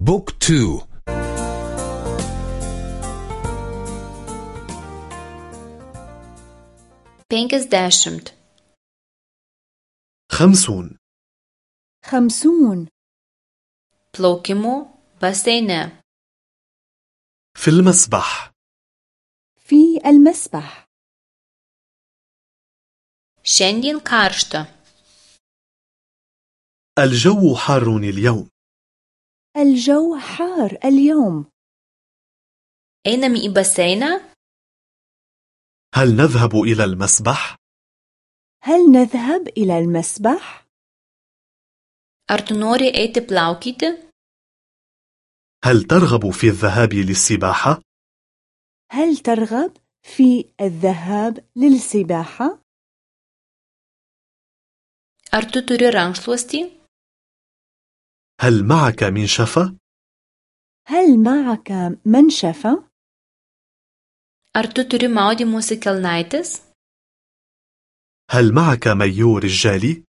بوك تو Penkiasdešimt. خمسون خمسون Plaukimų baseine. في المسبح في المسبح Šiandien karšta. الجو حار اليوم الجو حار اليوم Einame į baseiną? هل نذهب إلى المسبح؟ هل نذهب إلى المسبح؟ Ar tu nori eiti plaukyti? هل ترغب في الذهاب للسباحة؟ هل ترغب في الذهاب للسباحة؟ Ar tu turi rankšluostį? هل معك منشفة؟ هل معك منشفة؟ Ar tu turi maudymosi kelnaitis? هل معك مايو رجالي؟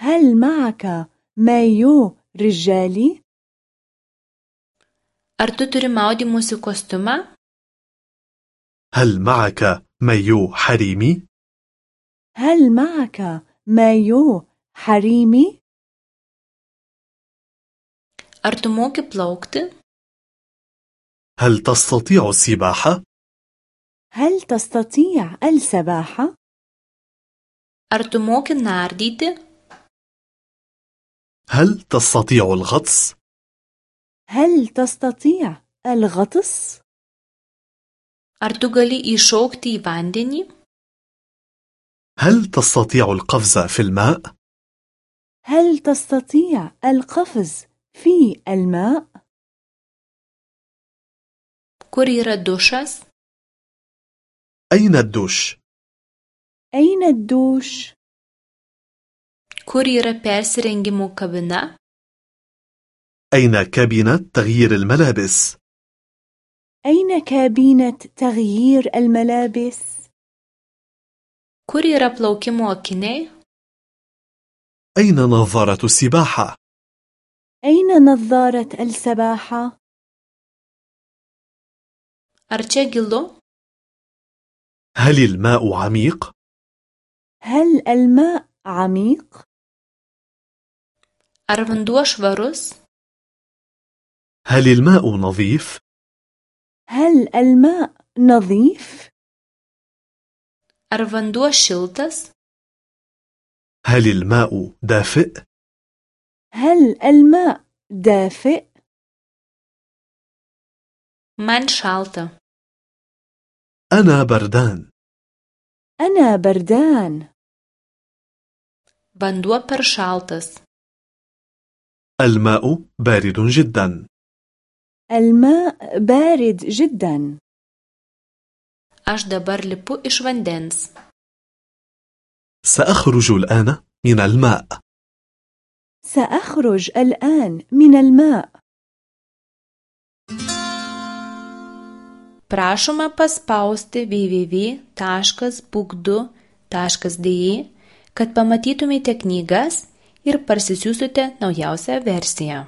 هل معك مايو رجالي؟ Ar tu turi maudymosi kostiumą? هل معك مايو حريمي؟ هل معك مايو حريمي؟ Ar tu moki plaukti? هل تستطيع السباحة؟ هل تستطيع السباحة؟ Ar tu moki nardyti? هل تستطيع الغطس؟ هل تستطيع الغطس؟ Ar tu gali įšaukti į vandenį? هل تستطيع القفز في الماء؟ هل تستطيع القفز في الماء؟ Yra dušas? أين الدوش؟ أين الدوش؟ Kur yra persirengimo kabina? أين كابينة تغيير الملابس؟ أين كابينة تغيير الملابس؟ Kur yra plaukimo akiniai? أين نظارة السباحة؟ أين نظارة السباحة؟ Gilu? هل الماء عميق؟ هل الماء عميق؟ Vanduo švarus? هل الماء نظيف؟ هل الماء نظيف؟ Vanduo šiltas? هل الماء دافئ؟ هل الماء دافئ؟ Man šalta. أنا بردان أنا بردان Vanduo per šaltas. الماء بارد جدا الماء بارد جدا Aš dabar lipu iš vandens. سأخرج الآن من الماء سأخرج الآن من الماء Prašoma paspausti www.book2.de, kad pamatytumėte knygas ir parsisiųsite naujausią versiją.